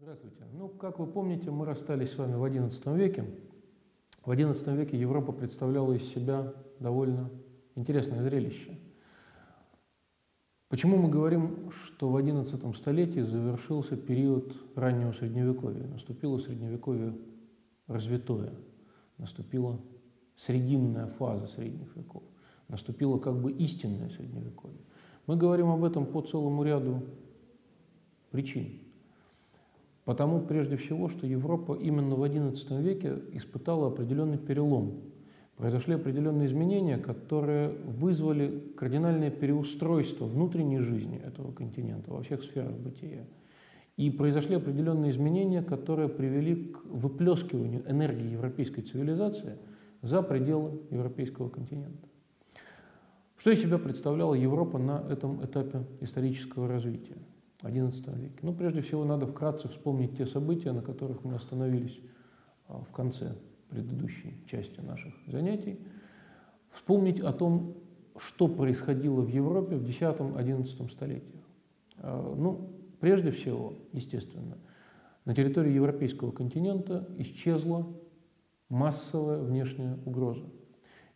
Здравствуйте. Ну, как вы помните, мы расстались с вами в XI веке. В XI веке Европа представляла из себя довольно интересное зрелище. Почему мы говорим, что в XI столетии завершился период раннего Средневековья? Наступило Средневековье развитое, наступила срединная фаза средних веков, наступило как бы истинное Средневековье. Мы говорим об этом по целому ряду причин. Потому, прежде всего, что Европа именно в XI веке испытала определенный перелом. Произошли определенные изменения, которые вызвали кардинальное переустройство внутренней жизни этого континента во всех сферах бытия. И произошли определенные изменения, которые привели к выплескиванию энергии европейской цивилизации за пределы европейского континента. Что из себя представляла Европа на этом этапе исторического развития? XI веке. Ну, прежде всего, надо вкратце вспомнить те события, на которых мы остановились а, в конце предыдущей части наших занятий. Вспомнить о том, что происходило в Европе в X-XI столетиях. А, ну, прежде всего, естественно, на территории европейского континента исчезла массовая внешняя угроза.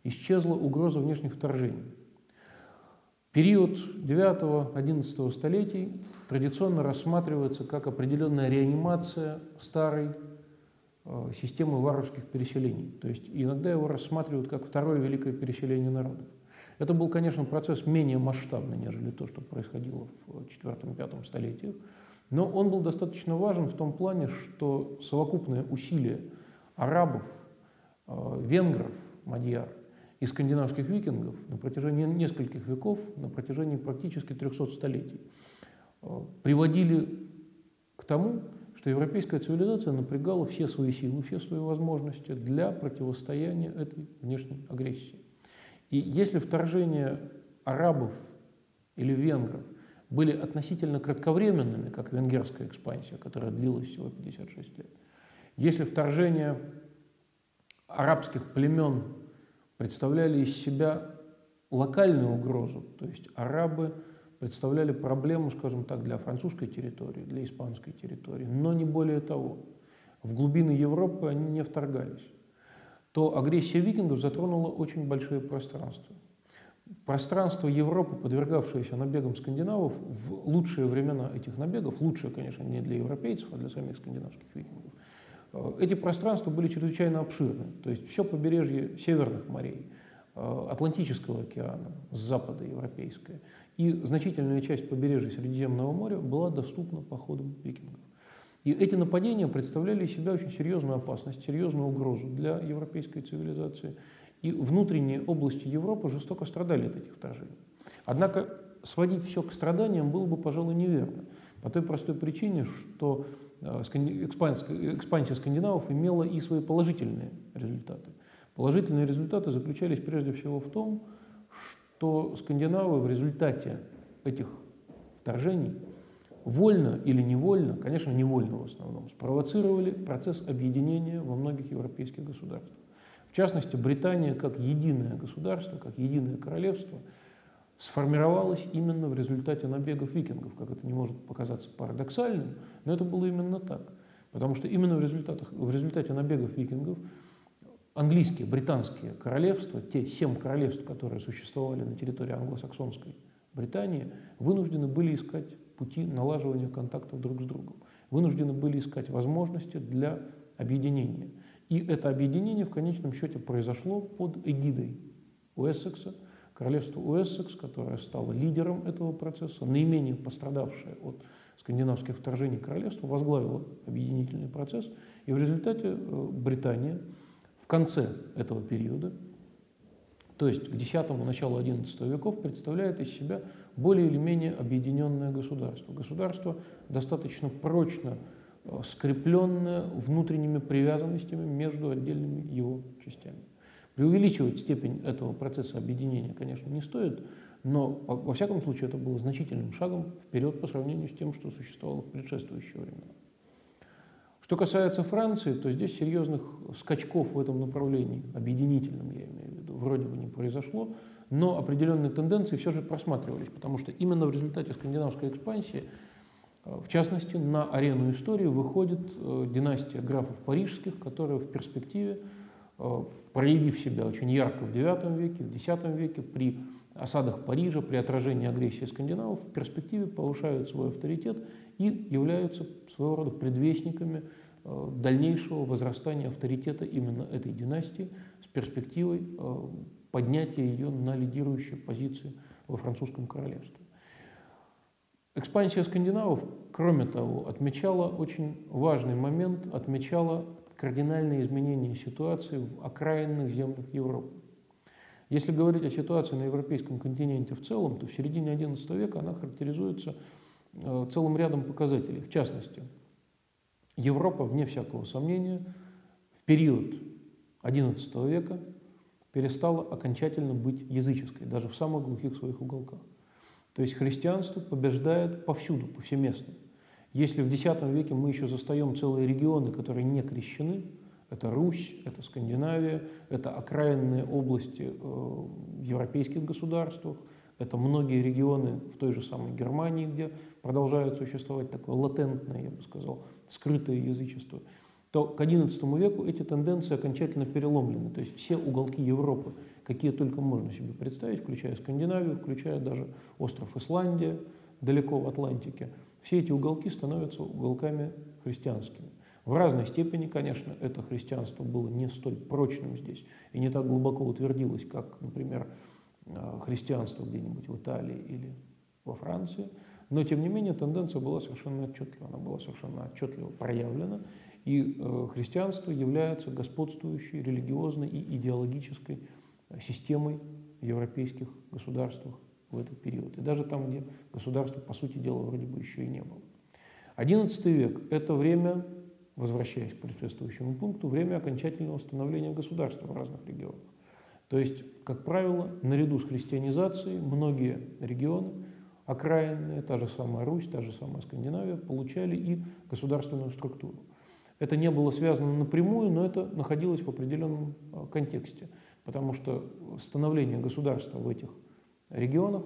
Исчезла угроза внешних вторжений. Период 9-11 столетий традиционно рассматривается как определенная реанимация старой э, системы варварских переселений. То есть иногда его рассматривают как второе великое переселение народов. Это был, конечно, процесс менее масштабный, нежели то, что происходило в IV-V столетиях, но он был достаточно важен в том плане, что совокупные усилия арабов, э, венгров, мадьяр – и скандинавских викингов на протяжении нескольких веков, на протяжении практически 300 столетий, э, приводили к тому, что европейская цивилизация напрягала все свои силы, все свои возможности для противостояния этой внешней агрессии. И если вторжения арабов или венгров были относительно кратковременными, как венгерская экспансия, которая длилась всего 56 лет, если вторжение арабских племен представляли из себя локальную угрозу, то есть арабы представляли проблему, скажем так, для французской территории, для испанской территории, но не более того. В глубины Европы они не вторгались. То агрессия викингов затронула очень большие пространства. Пространство Европы, подвергавшееся набегам скандинавов, в лучшие времена этих набегов, лучшие, конечно, не для европейцев, а для самих скандинавских викингов, эти пространства были чрезвычайно обширны, то есть все побережье северных морей, э, Атлантического океана, с запада европейское, и значительная часть побережья Средиземного моря была доступна походам викингов. И эти нападения представляли из себя очень серьезную опасность, серьезную угрозу для европейской цивилизации. И внутренние области Европы жестоко страдали от этих вторжений. Однако сводить все к страданиям было бы, пожалуй, неверно. По той простой причине, что Э, экспансия скандинавов имела и свои положительные результаты. Положительные результаты заключались прежде всего в том, что скандинавы в результате этих вторжений вольно или невольно, конечно, невольно в основном, спровоцировали процесс объединения во многих европейских государствах. В частности, Британия как единое государство, как единое королевство – сформировалась именно в результате набегов викингов, как это не может показаться парадоксальным, но это было именно так. Потому что именно в, результатах, в результате набегов викингов английские, британские королевства, те семь королевств, которые существовали на территории англосаксонской Британии, вынуждены были искать пути налаживания контактов друг с другом, вынуждены были искать возможности для объединения. И это объединение в конечном счете произошло под эгидой Уэссекса, Королевство Уэссекс, которое стало лидером этого процесса, наименее пострадавшее от скандинавских вторжений королевство, возглавило объединительный процесс, и в результате э, Британия в конце этого периода, то есть к X началу XI веков, представляет из себя более или менее объединенное государство. Государство достаточно прочно э, скрепленное внутренними привязанностями между отдельными его частями. Преувеличивать степень этого процесса объединения, конечно, не стоит, но, во всяком случае, это было значительным шагом вперед по сравнению с тем, что существовало в предшествующие времена. Что касается Франции, то здесь серьезных скачков в этом направлении, объединительном я имею в виду, вроде бы не произошло, но определенные тенденции все же просматривались, потому что именно в результате скандинавской экспансии В частности, на арену истории выходит династия графов парижских, которая в перспективе, проявив себя очень ярко в IX веке, в X веке, при осадах Парижа, при отражении агрессии скандинавов, в перспективе повышают свой авторитет и являются своего рода предвестниками э, дальнейшего возрастания авторитета именно этой династии с перспективой э, поднятия ее на лидирующие позиции во французском королевстве. Экспансия скандинавов, кроме того, отмечала очень важный момент, отмечала кардинальные изменения ситуации в окраинных землях Европы. Если говорить о ситуации на европейском континенте в целом, то в середине XI века она характеризуется э, целым рядом показателей. В частности, Европа, вне всякого сомнения, в период XI века перестала окончательно быть языческой, даже в самых глухих своих уголках. То есть христианство побеждает повсюду, повсеместно. Если в X веке мы еще застаем целые регионы, которые не крещены, это Русь, это Скандинавия, это окраинные области э, в европейских государствах, это многие регионы в той же самой Германии, где продолжает существовать такое латентное, я бы сказал, скрытое язычество, то к XI веку эти тенденции окончательно переломлены. То есть все уголки Европы, какие только можно себе представить, включая Скандинавию, включая даже остров Исландия, далеко в Атлантике, все эти уголки становятся уголками христианскими. В разной степени, конечно, это христианство было не столь прочным здесь и не так глубоко утвердилось, как, например, э, христианство где-нибудь в Италии или во Франции. Но, тем не менее, тенденция была совершенно отчетлива. Она была совершенно отчетливо проявлена. И э, христианство является господствующей религиозной и идеологической системой в европейских государствах в этот период. И даже там, где государства, по сути дела, вроде бы еще и не было. XI век – это время возвращаясь к предшествующему пункту, время окончательного становления государства в разных регионах. То есть, как правило, наряду с христианизацией многие регионы, окраинные, та же самая Русь, та же самая Скандинавия, получали и государственную структуру. Это не было связано напрямую, но это находилось в определенном а, контексте, потому что становление государства в этих регионах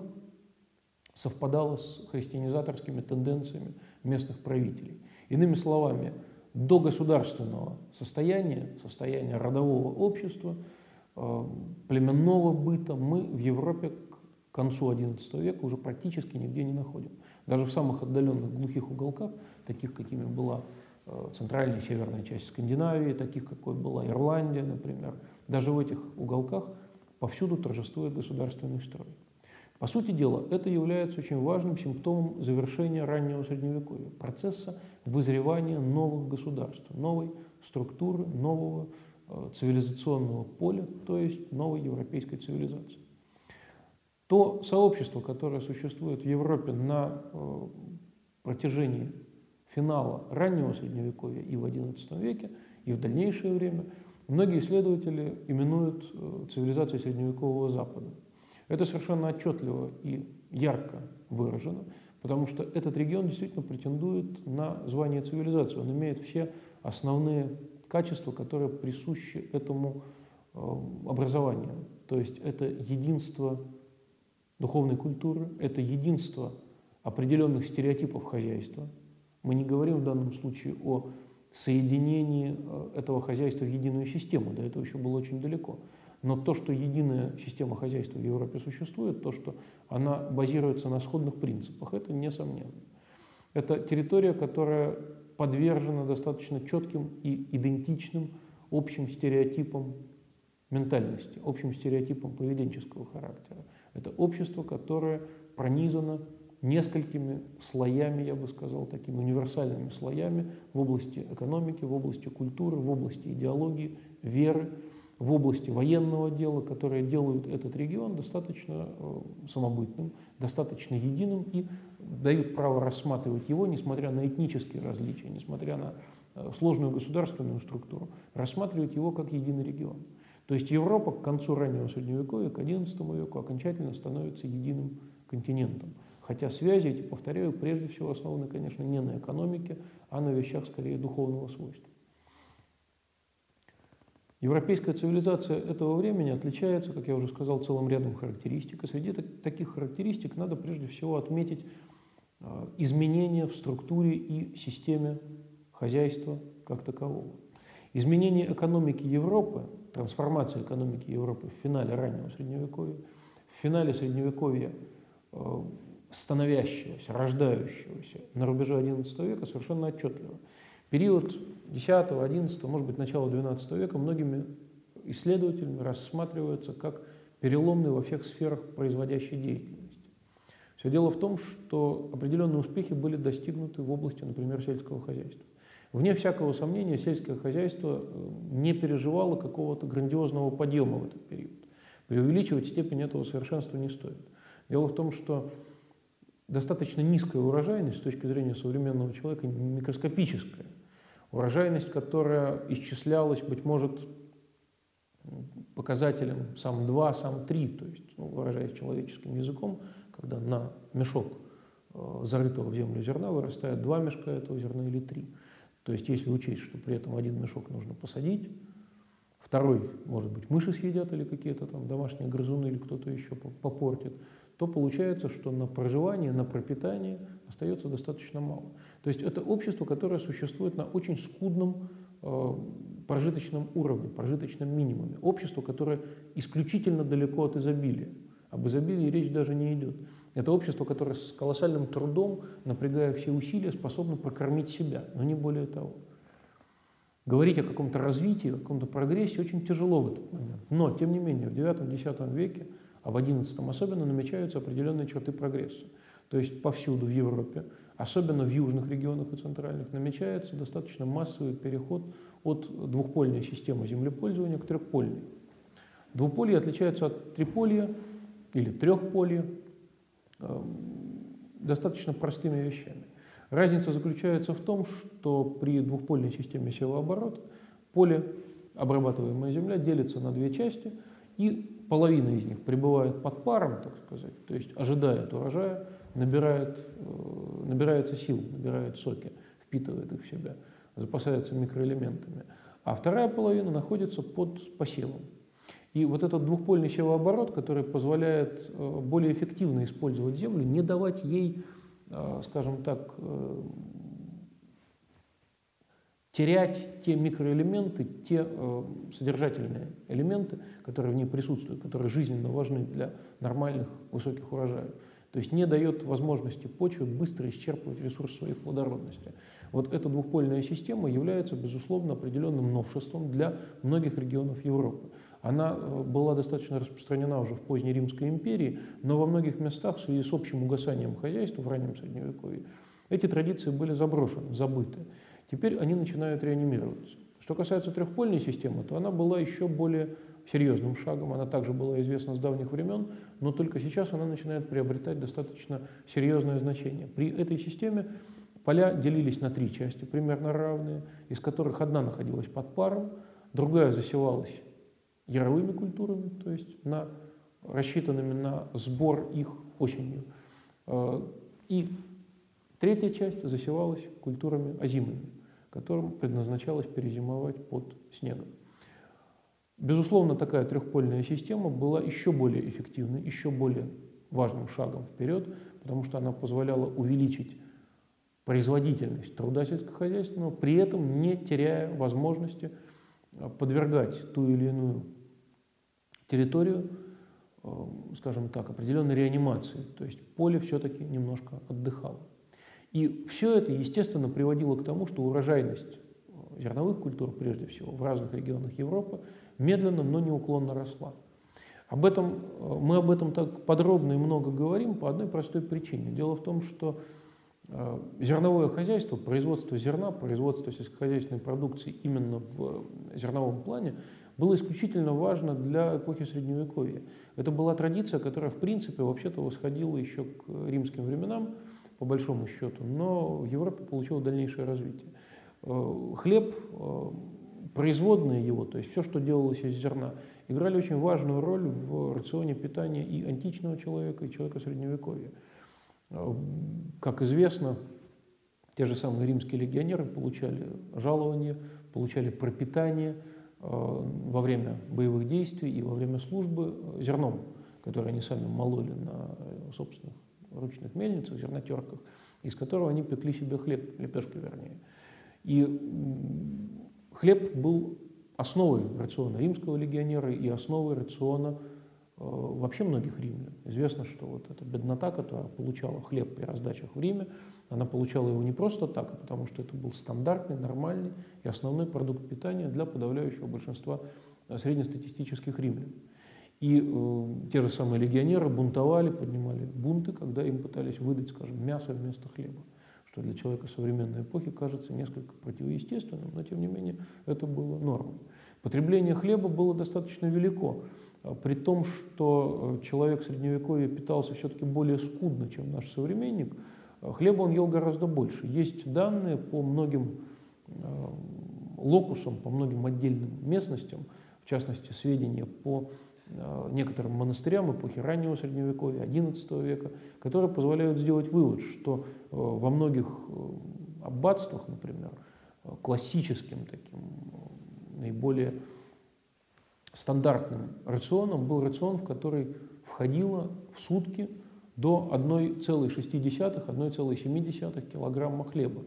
совпадало с христианизаторскими тенденциями местных правителей. Иными словами, до государственного состояния, состояния родового общества, э, племенного быта мы в Европе к концу XI века уже практически нигде не находим. Даже в самых отдаленных глухих уголках, таких, какими была э, центральная и северная часть Скандинавии, таких, какой была Ирландия, например, даже в этих уголках повсюду торжествует государственный строй. По сути дела, это является очень важным симптомом завершения раннего Средневековья, процесса вызревания новых государств, новой структуры, нового э, цивилизационного поля, то есть новой европейской цивилизации. То сообщество, которое существует в Европе на э, протяжении финала раннего Средневековья и в XI веке, и в дальнейшее время, многие исследователи именуют э, цивилизацией Средневекового Запада. Это совершенно отчетливо и ярко выражено, потому что этот регион действительно претендует на звание цивилизации. Он имеет все основные качества, которые присущи этому э, образованию. То есть это единство духовной культуры, это единство определенных стереотипов хозяйства. Мы не говорим в данном случае о соединении э, этого хозяйства в единую систему, до этого еще было очень далеко. Но то, что единая система хозяйства в Европе существует, то, что она базируется на сходных принципах, это несомненно. Это территория, которая подвержена достаточно четким и идентичным общим стереотипам ментальности, общим стереотипам поведенческого характера. Это общество, которое пронизано несколькими слоями, я бы сказал, такими универсальными слоями в области экономики, в области культуры, в области идеологии, веры, в области военного дела, которые делают этот регион достаточно э, самобытным, достаточно единым и дают право рассматривать его, несмотря на этнические различия, несмотря на э, сложную государственную структуру, рассматривать его как единый регион. То есть Европа к концу раннего Средневековья, к XI веку окончательно становится единым континентом. Хотя связи эти, повторяю, прежде всего основаны, конечно, не на экономике, а на вещах скорее духовного свойства. Европейская цивилизация этого времени отличается, как я уже сказал, целым рядом характеристик. И среди таких характеристик надо прежде всего отметить изменения в структуре и системе хозяйства как такового. Изменение экономики Европы, трансформация экономики Европы в финале раннего Средневековья, в финале Средневековья э, становящегося, рождающегося на рубеже XI века совершенно отчетливо. Период X, XI, может быть, начало XII века многими исследователями рассматривается как переломный во всех сферах производящей деятельности. Все дело в том, что определенные успехи были достигнуты в области, например, сельского хозяйства. Вне всякого сомнения, сельское хозяйство э, не переживало какого-то грандиозного подъема в этот период. Преувеличивать степень этого совершенства не стоит. Дело в том, что достаточно низкая урожайность с точки зрения современного человека, микроскопическая. Урожайность, которая исчислялась, быть может, показателем сам 2, сам 3, то есть, ну, выражаясь человеческим языком, когда на мешок э, зарытого в землю зерна вырастает два мешка этого зерна или три. То есть если учесть, что при этом один мешок нужно посадить, второй, может быть, мыши съедят или какие-то там домашние грызуны или кто-то еще попортит, то получается, что на проживание, на пропитание остается достаточно мало. То есть это общество, которое существует на очень скудном э, прожиточном уровне, прожиточном минимуме. Общество, которое исключительно далеко от изобилия. Об изобилии речь даже не идет. Это общество, которое с колоссальным трудом, напрягая все усилия, способно прокормить себя, но не более того. Говорить о каком-то развитии, о каком-то прогрессе очень тяжело в этот момент. Но, тем не менее, в IX-X веке, а в XI особенно, намечаются определенные черты прогресса. То есть повсюду в Европе, особенно в южных регионах и центральных, намечается достаточно массовый переход от двухпольной системы землепользования к трехпольной. Двуполье отличается от триполья или трехполья Эм, достаточно простыми вещами. Разница заключается в том, что при двухпольной системе севооборота поле, обрабатываемая земля, делится на две части, и половина из них пребывает под паром, так сказать, то есть ожидает урожая, набирает, э, набирается сил, набирает соки, впитывает их в себя, запасается микроэлементами. А вторая половина находится под посевом. И вот этот двухпольный севооборот, который позволяет э, более эффективно использовать землю, не давать ей, э, скажем так, терять те микроэлементы, те содержательные элементы, которые в ней присутствуют, которые жизненно важны для нормальных высоких урожаев. То есть не дает возможности почве быстро исчерпывать ресурс своей плодородности. Вот эта двухпольная система является, безусловно, определенным новшеством для многих регионов Европы. Она э, была достаточно распространена уже в поздней Римской империи, но во многих местах в связи с общим угасанием хозяйства в раннем Средневековье эти традиции были заброшены, забыты. Теперь они начинают реанимироваться. Что касается трехпольной системы, то она была еще более серьезным шагом, она также была известна с давних времен, но только сейчас она начинает приобретать достаточно серьезное значение. При этой системе поля делились на три части, примерно равные, из которых одна находилась под паром, другая засевалась яровыми культурами, то есть на, рассчитанными на сбор их осенью. Э, и третья часть засевалась культурами озимыми, которым предназначалось перезимовать под снегом. Безусловно, такая трехпольная система была еще более эффективной, еще более важным шагом вперед, потому что она позволяла увеличить производительность труда сельскохозяйственного, при этом не теряя возможности подвергать ту или иную территорию, э, скажем так, определенной реанимации. То есть поле все-таки немножко отдыхало. И все это, естественно, приводило к тому, что урожайность э, зерновых культур, прежде всего, в разных регионах Европы медленно, но неуклонно росла. Об этом, э, мы об этом так подробно и много говорим по одной простой причине. Дело в том, что зерновое хозяйство, производство зерна, производство сельскохозяйственной продукции именно в зерновом плане было исключительно важно для эпохи Средневековья. Это была традиция, которая, в принципе, вообще-то восходила еще к римским временам, по большому счету, но в Европе получила дальнейшее развитие. Э, хлеб, э, производные его, то есть все, что делалось из зерна, играли очень важную роль в рационе питания и античного человека, и человека Средневековья. Э, как известно, те же самые римские легионеры получали жалование, получали пропитание – Э, во время боевых действий и во время службы э, зерном, которое они сами мололи на э, собственных ручных мельницах, зернотерках. из которого они пекли себе хлеб, лепешки вернее. И хлеб был основой рациона римского легионера и основой рациона Э, вообще многих римлян. Известно, что вот эта беднота, которая получала хлеб при раздачах в Риме, она получала его не просто так, а потому что это был стандартный, нормальный и основной продукт питания для подавляющего большинства э, среднестатистических римлян. И э, те же самые легионеры бунтовали, поднимали бунты, когда им пытались выдать, скажем, мясо вместо хлеба, что для человека современной эпохи кажется несколько противоестественным, но тем не менее это было нормой. Потребление хлеба было достаточно велико. А при том, что э, человек средневековья питался все-таки более скудно, чем наш современник, э, хлеба он ел гораздо больше. Есть данные по многим э, локусам, по многим отдельным местностям, в частности, сведения по некоторым монастырям эпохи раннего Средневековья, XI века, которые позволяют сделать вывод, что во многих аббатствах, например, классическим таким, наиболее стандартным рационом был рацион, в который входило в сутки до 1,6-1,7 килограмма хлеба.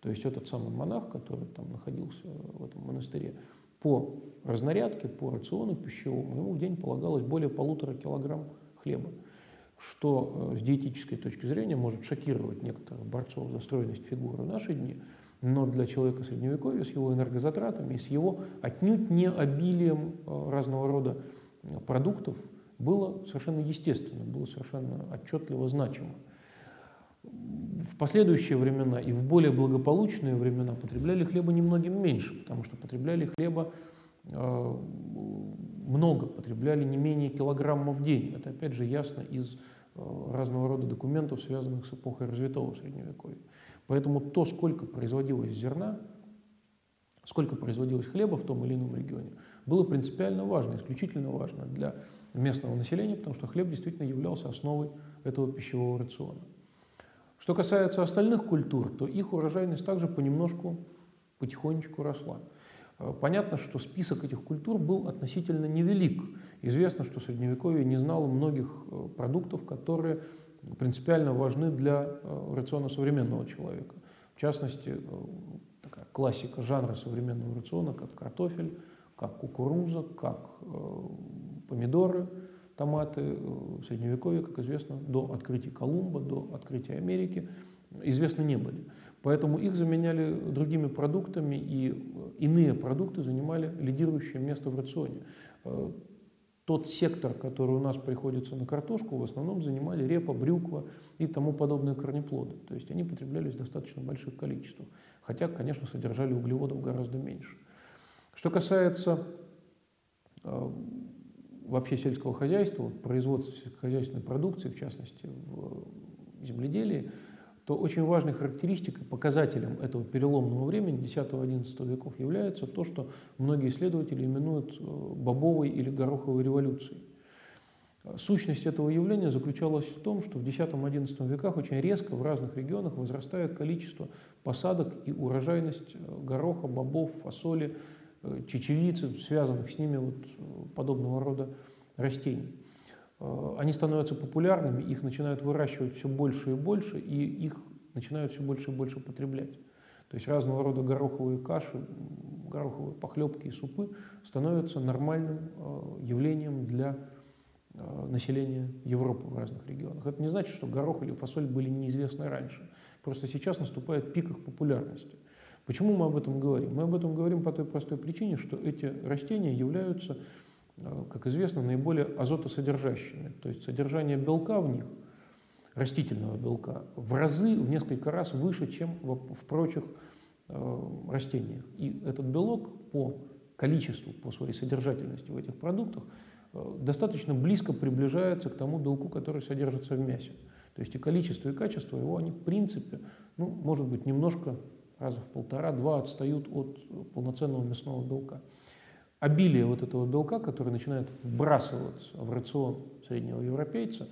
То есть этот самый монах, который там находился в этом монастыре, по разнарядке, по рациону пищевому, ему в день полагалось более полутора килограмм хлеба, что э, с диетической точки зрения может шокировать некоторых борцов за стройность фигуры в наши дни – но для человека средневековья с его энергозатратами с его отнюдь не обилием э, разного рода продуктов было совершенно естественно, было совершенно отчетливо значимо. В последующие времена и в более благополучные времена потребляли хлеба немногим меньше, потому что потребляли хлеба э, много, потребляли не менее килограмма в день. Это опять же ясно из э, разного рода документов, связанных с эпохой развитого Средневековья. Поэтому то, сколько производилось зерна, сколько производилось хлеба в том или ином регионе, было принципиально важно, исключительно важно для местного населения, потому что хлеб действительно являлся основой этого пищевого рациона. Что касается остальных культур, то их урожайность также понемножку, потихонечку росла. Э, понятно, что список этих культур был относительно невелик. Известно, что Средневековье не знало многих э, продуктов, которые принципиально важны для э, рациона современного человека. В частности, такая классика жанра современного рациона, как картофель, как кукуруза, как помидоры, томаты в Средневековье, как известно, до открытия Колумба, до открытия Америки, известны не были. Поэтому их заменяли другими продуктами, и иные продукты занимали лидирующее место в рационе тот сектор, который у нас приходится на картошку, в основном занимали репа, брюква и тому подобные корнеплоды. То есть они потреблялись в достаточно больших количествах. Хотя, конечно, содержали углеводов гораздо меньше. Что касается э, вообще сельского хозяйства, производства сельскохозяйственной продукции, в частности в земледелии, то очень важной характеристикой, показателем этого переломного времени X-XI веков является то, что многие исследователи именуют э, бобовой или гороховой революцией. Сущность этого явления заключалась в том, что в X-XI веках очень резко в разных регионах возрастает количество посадок и урожайность э, гороха, бобов, фасоли, э, чечевицы, связанных с ними вот подобного рода растений. Э, они становятся популярными, их начинают выращивать все больше и больше, и их начинают все больше и больше потреблять. То есть разного рода гороховые каши, гороховые похлебки и супы становятся нормальным э, явлением для э, населения Европы в разных регионах. Это не значит, что горох или фасоль были неизвестны раньше. Просто сейчас наступает пик их популярности. Почему мы об этом говорим? Мы об этом говорим по той простой причине, что эти растения являются Э, как известно, наиболее азотосодержащими. То есть содержание белка в них, растительного белка, в разы, в несколько раз выше, чем в прочих э, растениях. И этот белок по количеству, по своей содержательности в этих продуктах э, достаточно близко приближается к тому белку, который содержится в мясе. То есть и количество, и качество его, они в принципе, ну, может быть, немножко раза в полтора-два отстают от полноценного мясного белка. Обилие вот этого белка, который начинает вбрасываться в рацион среднего европейца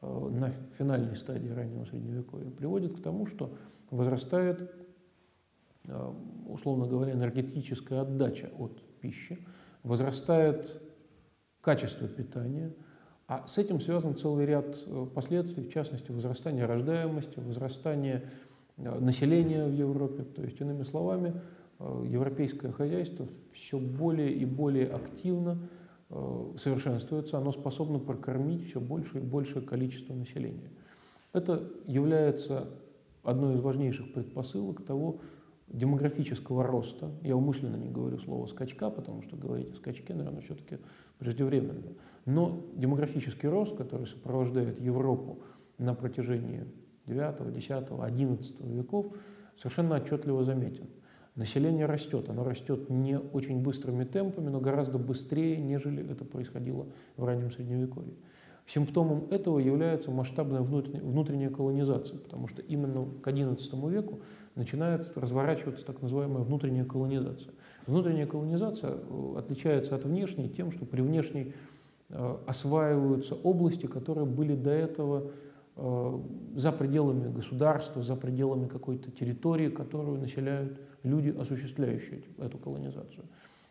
э, на финальной стадии раннего средневековья, приводит к тому, что возрастает, э, условно говоря, энергетическая отдача от пищи, возрастает качество питания, А с этим связан целый ряд э, последствий, в частности, возрастание рождаемости, возрастание населения в Европе. То есть, иными словами, э, европейское хозяйство все более и более активно совершенствуется, оно способно прокормить все больше и большее количество населения. Это является одной из важнейших предпосылок того демографического роста. Я умышленно не говорю слово «скачка», потому что говорить о скачке, наверное, все-таки преждевременно. Но демографический рост, который сопровождает Европу на протяжении IX, X, XI веков, совершенно отчетливо заметен. Население растет, оно растет не очень быстрыми темпами, но гораздо быстрее, нежели это происходило в раннем Средневековье. Симптомом этого является масштабная внутренняя, колонизация, потому что именно к XI веку начинает разворачиваться так называемая внутренняя колонизация. Внутренняя колонизация э, отличается от внешней тем, что при внешней Э, осваиваются области, которые были до этого за пределами государства, за пределами какой-то территории, которую населяют люди, осуществляющие эту колонизацию.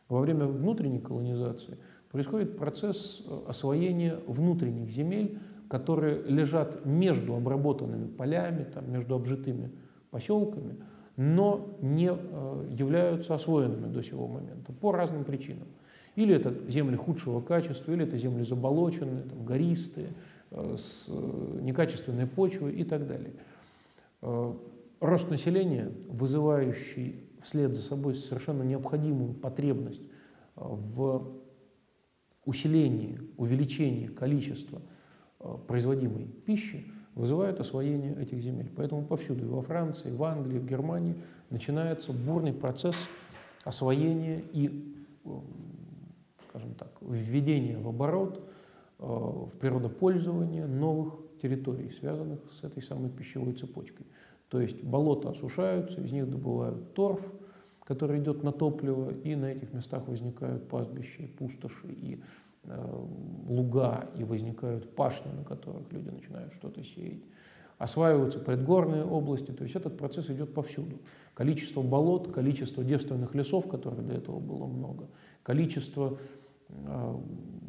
Во время внутренней колонизации происходит процесс э, освоения внутренних земель, которые лежат между обработанными полями, там, между обжитыми поселками, но не являются освоенными до сего момента по разным причинам. Или это земли худшего качества, или это земли заболоченные, там, гористые, э, с э, некачественной почвой и так далее. Э, рост населения, вызывающий вслед за собой совершенно необходимую потребность в усилении, увеличении количества производимой пищи, вызывает освоение этих земель. Поэтому повсюду, и во Франции, и в Англии, и в Германии, начинается бурный процесс освоения и скажем так, введение в оборот, э, в природопользование новых территорий, связанных с этой самой пищевой цепочкой. То есть болота осушаются, из них добывают торф, который идет на топливо, и на этих местах возникают пастбища, и пустоши, и э, луга, и возникают пашни, на которых люди начинают что-то сеять. Осваиваются предгорные области, то есть этот процесс идет повсюду. Количество болот, количество девственных лесов, которых до этого было много, количество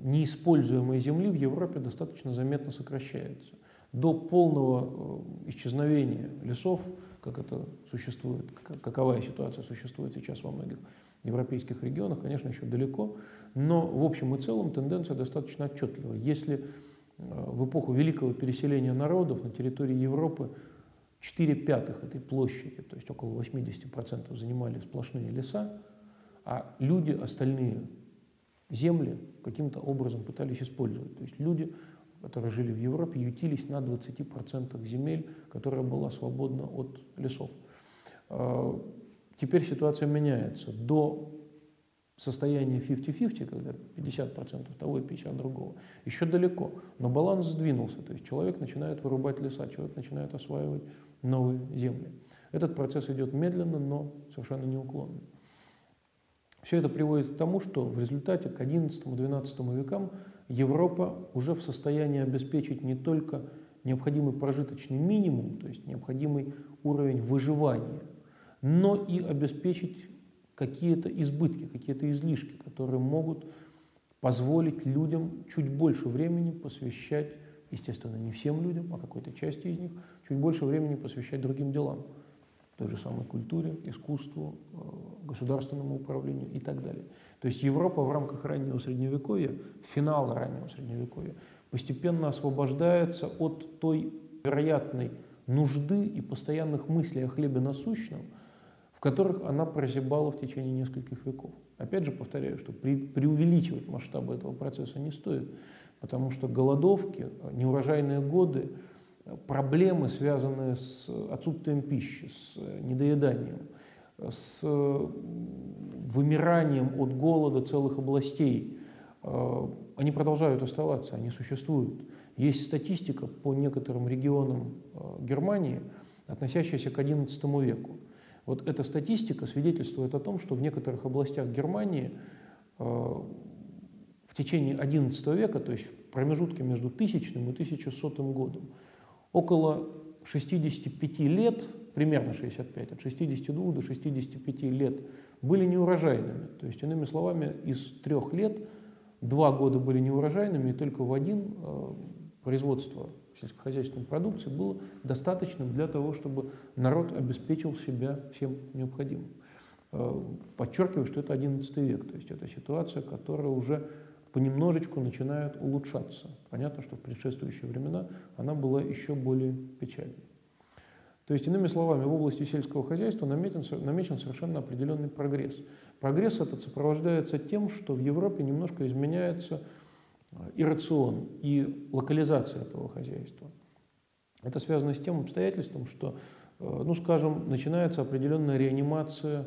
неиспользуемой земли в Европе достаточно заметно сокращается. До полного э, исчезновения лесов, как это существует, каковая ситуация существует сейчас во многих европейских регионах, конечно, еще далеко, но в общем и целом тенденция достаточно отчетлива. Если э, в эпоху великого переселения народов на территории Европы 4 пятых этой площади, то есть около 80% занимали сплошные леса, а люди остальные земли каким-то образом пытались использовать. То есть люди, которые жили в Европе, ютились на 20% земель, которая была свободна от лесов. А, теперь ситуация меняется. До состояния 50-50, когда 50% того и 50% другого, еще далеко. Но баланс сдвинулся. То есть человек начинает вырубать леса, человек начинает осваивать новые земли. Этот процесс идет медленно, но совершенно неуклонно. Все это приводит к тому, что в результате к XI-XII векам Европа уже в состоянии обеспечить не только необходимый прожиточный минимум, то есть необходимый уровень выживания, но и обеспечить какие-то избытки, какие-то излишки, которые могут позволить людям чуть больше времени посвящать, естественно, не всем людям, а какой-то части из них, чуть больше времени посвящать другим делам той же самой культуре, искусству, э, государственному управлению и так далее. То есть Европа в рамках раннего Средневековья, финала раннего Средневековья, постепенно освобождается от той вероятной нужды и постоянных мыслей о хлебе насущном, в которых она прозябала в течение нескольких веков. Опять же повторяю, что при, преувеличивать масштабы этого процесса не стоит, потому что голодовки, неурожайные годы, проблемы, связанные с отсутствием пищи, с недоеданием, с вымиранием от голода целых областей, э, они продолжают оставаться, они существуют. Есть статистика по некоторым регионам э, Германии, относящаяся к XI веку. Вот эта статистика свидетельствует о том, что в некоторых областях Германии э, в течение XI века, то есть в промежутке между 1000 и 1100 годом, около 65 лет, примерно 65, от 62 до 65 лет были неурожайными. То есть, иными словами, из трех лет два года были неурожайными, и только в один э, производство сельскохозяйственной продукции было достаточным для того, чтобы народ обеспечил себя всем необходимым. Э, подчеркиваю, что это XI век, то есть это ситуация, которая уже понемножечку начинает улучшаться. Понятно, что в предшествующие времена она была еще более печальной. То есть, иными словами, в области сельского хозяйства намечен, намечен совершенно определенный прогресс. Прогресс этот сопровождается тем, что в Европе немножко изменяется э, и рацион, и локализация этого хозяйства. Это связано с тем обстоятельством, что, э, ну, скажем, начинается определенная реанимация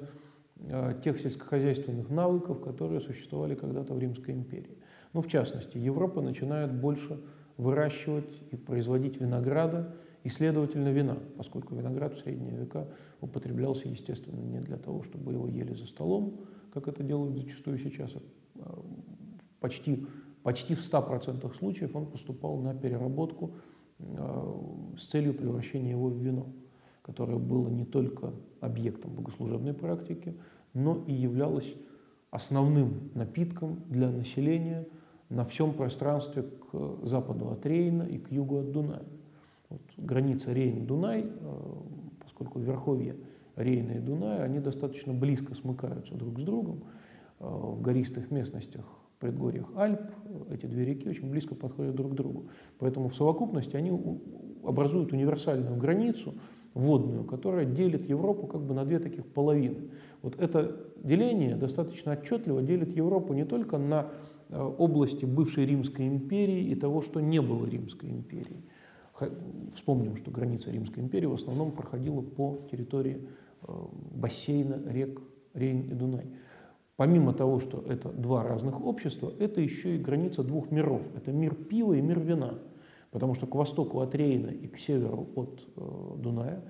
тех сельскохозяйственных навыков, которые существовали когда-то в Римской империи. Ну, в частности, Европа начинает больше выращивать и производить винограда, и, следовательно, вина, поскольку виноград в средние века употреблялся, естественно, не для того, чтобы его ели за столом, как это делают зачастую сейчас, а почти, почти в 100% случаев он поступал на переработку а, с целью превращения его в вино, которое было не только объектом богослужебной практики, но и являлось основным напитком для населения на всем пространстве к западу от Рейна и к югу от Дуная. Вот граница Рейн-Дунай, э, поскольку верховья Рейна и Дуная, они достаточно близко смыкаются друг с другом. Э, в гористых местностях, предгорьях Альп эти две реки очень близко подходят друг к другу. Поэтому в совокупности они образуют универсальную границу водную, которая делит Европу как бы на две таких половины. Вот это деление достаточно отчетливо делит Европу не только на э, области бывшей Римской империи и того, что не было Римской империей, Вспомним, что граница Римской империи в основном проходила по территории э, бассейна рек Рейн и Дунай. Помимо того, что это два разных общества, это еще и граница двух миров. Это мир пива и мир вина. Потому что к востоку от Рейна и к северу от э, Дуная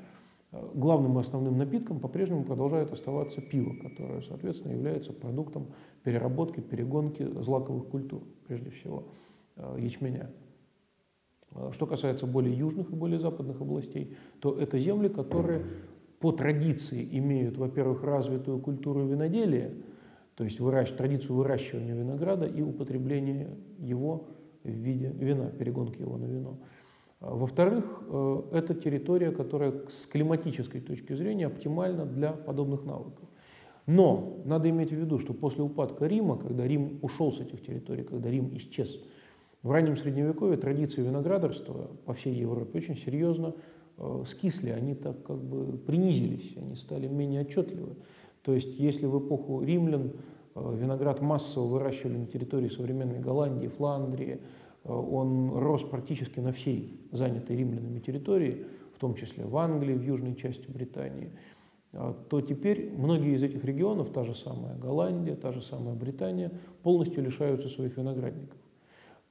э, главным и основным напитком по-прежнему продолжает оставаться пиво, которое, соответственно, является продуктом переработки, перегонки злаковых культур, прежде всего ячменя. А что касается более южных и более западных областей, то это земли, которые по традиции имеют, во-первых, развитую культуру виноделия, то есть выращ... традицию выращивания винограда и употребления его в виде вина, перегонки его на вино. А во-вторых, э, это территория, которая с климатической точки зрения оптимальна для подобных навыков. Но надо иметь в виду, что после упадка Рима, когда Рим ушел с этих территорий, когда Рим исчез – в раннем Средневековье традиции виноградарства по всей Европе очень серьезно э, скисли, они так как бы принизились, они стали менее отчетливы. То есть если в эпоху римлян виноград массово выращивали на территории современной Голландии, Фландрии, э, он рос практически на всей занятой римлянами территории, в том числе в Англии, в южной части Британии, э, то теперь многие из этих регионов, та же самая Голландия, та же самая Британия, полностью лишаются своих виноградников.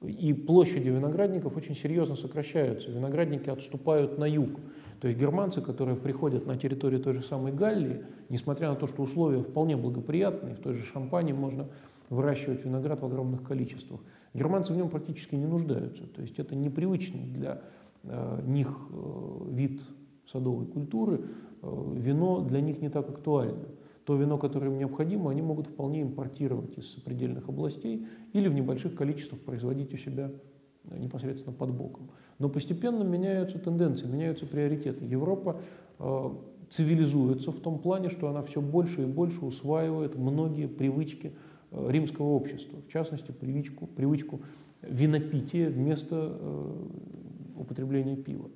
И площади виноградников очень серьезно сокращаются. Виноградники отступают на юг. То есть германцы, которые приходят на территорию той же самой Галлии, несмотря на то, что условия вполне благоприятные, в той же Шампании можно выращивать виноград в огромных количествах, германцы в нем практически не нуждаются. То есть это непривычный для э, них э, вид садовой культуры, э, вино для них не так актуально то вино, которое им необходимо, они могут вполне импортировать из сопредельных областей или в небольших количествах производить у себя непосредственно под боком. Но постепенно меняются тенденции, меняются приоритеты. Европа э, цивилизуется в том плане, что она все больше и больше усваивает многие привычки э, римского общества, в частности, привычку, привычку винопития вместо э, употребления пива.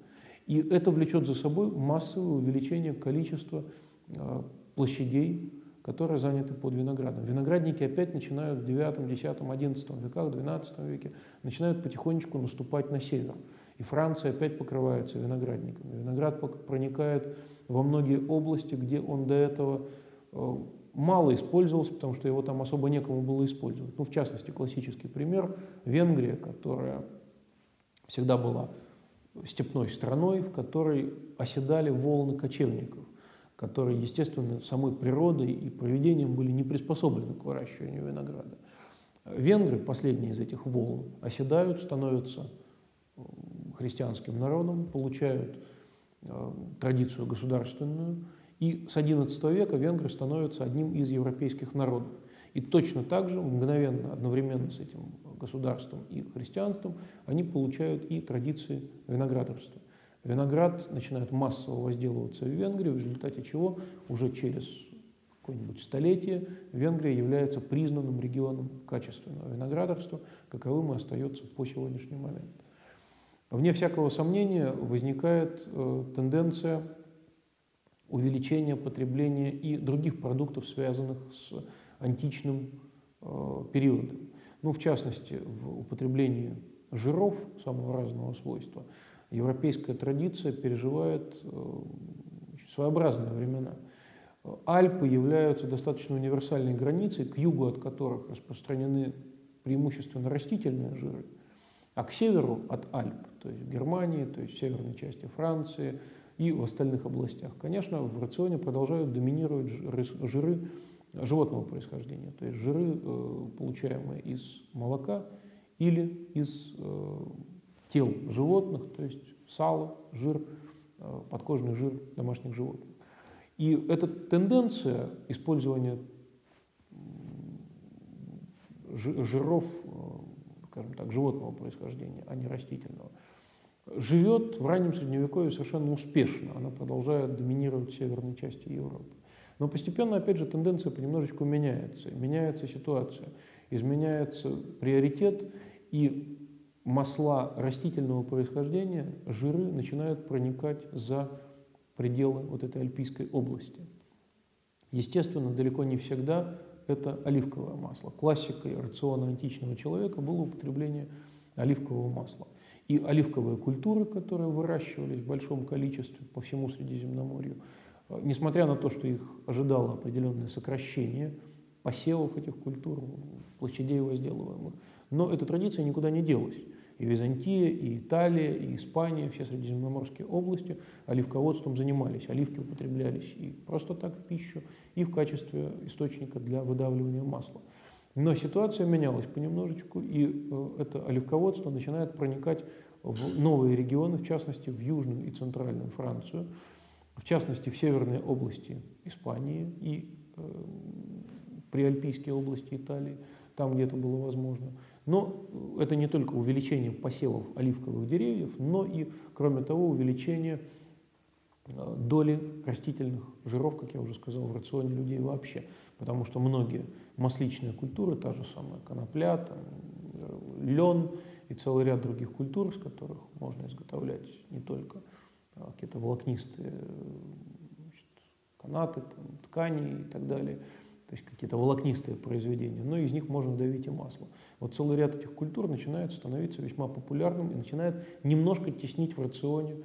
И это влечет за собой массовое увеличение количества э, площадей, которые заняты под виноградом. Виноградники опять начинают в 9, 10, 11 веках, 12 веке, начинают потихонечку наступать на север. И Франция опять покрывается виноградниками. Виноград проникает во многие области, где он до этого э, мало использовался, потому что его там особо некому было использовать. Ну, в частности, классический пример – Венгрия, которая всегда была степной страной, в которой оседали волны кочевников которые, естественно, самой природой и поведением были не приспособлены к выращиванию винограда. Венгры, последние из этих волн, оседают, становятся христианским народом, получают э, традицию государственную, и с XI века венгры становятся одним из европейских народов. И точно так же, мгновенно, одновременно с этим государством и христианством, они получают и традиции виноградарства. Виноград начинает массово возделываться в Венгрии, в результате чего уже через какое-нибудь столетие Венгрия является признанным регионом качественного виноградарства, каковым и остается по сегодняшний момент. Вне всякого сомнения возникает э, тенденция увеличения потребления и других продуктов, связанных с античным э, периодом. Ну, в частности, в употреблении жиров самого разного свойства европейская традиция переживает э, своеобразные времена. Альпы являются достаточно универсальной границей, к югу от которых распространены преимущественно растительные жиры, а к северу от Альп, то есть в Германии, то есть в северной части Франции и в остальных областях, конечно, в рационе продолжают доминировать жиры животного происхождения, то есть жиры, э, получаемые из молока или из э, тел животных, то есть сало, жир, э, подкожный жир домашних животных. И эта тенденция использования жиров, скажем так, животного происхождения, а не растительного, живет в раннем Средневековье совершенно успешно. Она продолжает доминировать в северной части Европы. Но постепенно, опять же, тенденция понемножечку меняется. Меняется ситуация, изменяется приоритет, и масла растительного происхождения, жиры начинают проникать за пределы вот этой альпийской области. Естественно, далеко не всегда это оливковое масло. Классикой рациона античного человека было употребление оливкового масла. И оливковые культуры, которые выращивались в большом количестве по всему Средиземноморью, э, несмотря на то, что их ожидало определенное сокращение посевов этих культур, площадей возделываемых, но эта традиция никуда не делась. И Византия, и Италия, и Испания, все средиземноморские области оливководством занимались. Оливки употреблялись и просто так в пищу, и в качестве источника для выдавливания масла. Но ситуация менялась понемножечку, и э, это оливководство начинает проникать в новые регионы, в частности, в южную и центральную Францию, в частности, в северные области Испании и э, приальпийские области Италии, там, где это было возможно. Но это не только увеличение посевов оливковых деревьев, но и, кроме того, увеличение э, доли растительных жиров, как я уже сказал, в рационе людей вообще. Потому что многие масличные культуры, та же самая конопля, там, э, лен и целый ряд других культур, из которых можно изготовлять не только э, какие-то волокнистые значит, канаты, там, ткани и так далее – то есть какие-то волокнистые произведения, но из них можно давить и масло. Вот целый ряд этих культур начинает становиться весьма популярным и начинает немножко теснить в рационе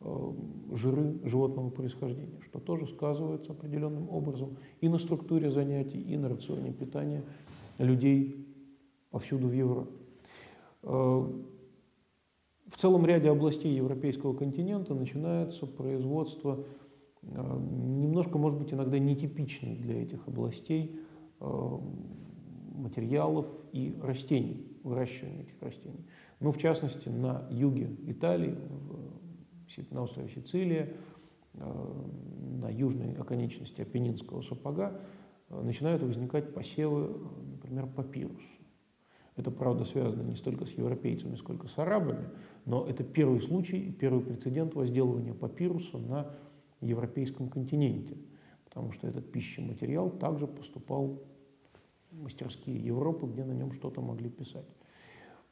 э, жиры животного происхождения, что тоже сказывается определенным образом и на структуре занятий, и на рационе питания людей повсюду в Европе. Э, в целом ряде областей европейского континента начинается производство немножко, может быть, иногда нетипичных для этих областей э, материалов и растений, выращивания этих растений. Ну, в частности, на юге Италии, на острове Сицилия, э, на южной оконечности Апеннинского сапога начинают возникать посевы, например, папируса. Это, правда, связано не столько с европейцами, сколько с арабами, но это первый случай, первый прецедент возделывания папируса на европейском континенте, потому что этот пищематериал также поступал в мастерские Европы, где на нем что-то могли писать.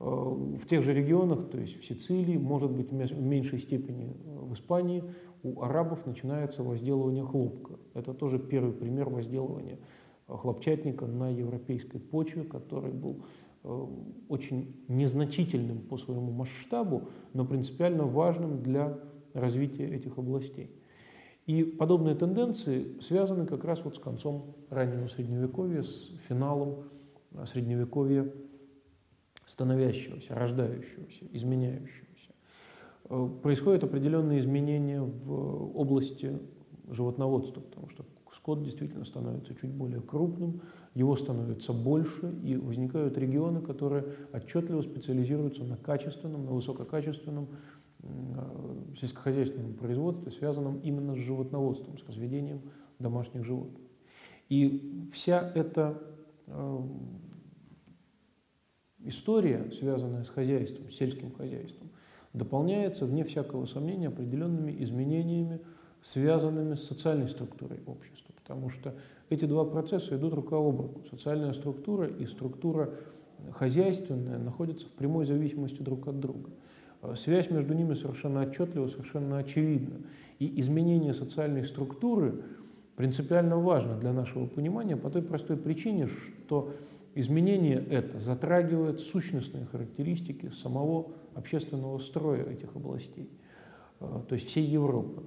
Э, в тех же регионах, то есть в Сицилии, может быть в меньшей степени э, в Испании, у арабов начинается возделывание хлопка. Это тоже первый пример возделывания э, хлопчатника на европейской почве, который был очень незначительным по своему масштабу, но принципиально важным для развития этих областей. И подобные тенденции связаны как раз вот с концом раннего Средневековья, с финалом Средневековья становящегося, рождающегося, изменяющегося. Э, происходят определенные изменения в области животноводства, потому что скот действительно становится чуть более крупным, его становится больше, и возникают регионы, которые отчетливо специализируются на качественном, на высококачественном сельскохозяйственном производстве, связанном именно с животноводством, с разведением домашних животных. И вся эта э, история, связанная с хозяйством, с сельским хозяйством, дополняется, вне всякого сомнения, определенными изменениями, связанными с социальной структурой общества. Потому что эти два процесса идут рука об руку. Социальная структура и структура хозяйственная находятся в прямой зависимости друг от друга. Э, связь между ними совершенно отчетлива, совершенно очевидна. И изменение социальной структуры принципиально важно для нашего понимания по той простой причине, что изменение это затрагивает сущностные характеристики самого общественного строя этих областей, э, то есть всей Европы.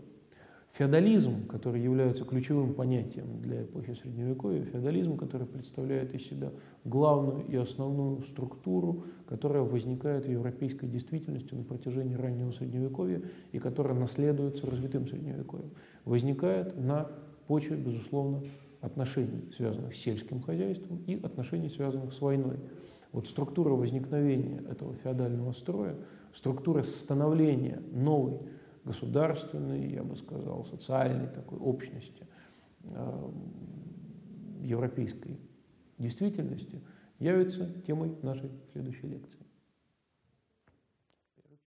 Феодализм, который является ключевым понятием для эпохи Средневековья, феодализм, который представляет из себя главную и основную структуру, которая возникает в европейской действительности на протяжении раннего Средневековья и которая наследуется развитым Средневековьем, возникает на почве, безусловно, отношений, связанных с сельским хозяйством и отношений, связанных с войной. Вот структура возникновения этого феодального строя, структура становления новой государственной, я бы сказал, социальной такой общности э, европейской действительности явится темой нашей следующей лекции.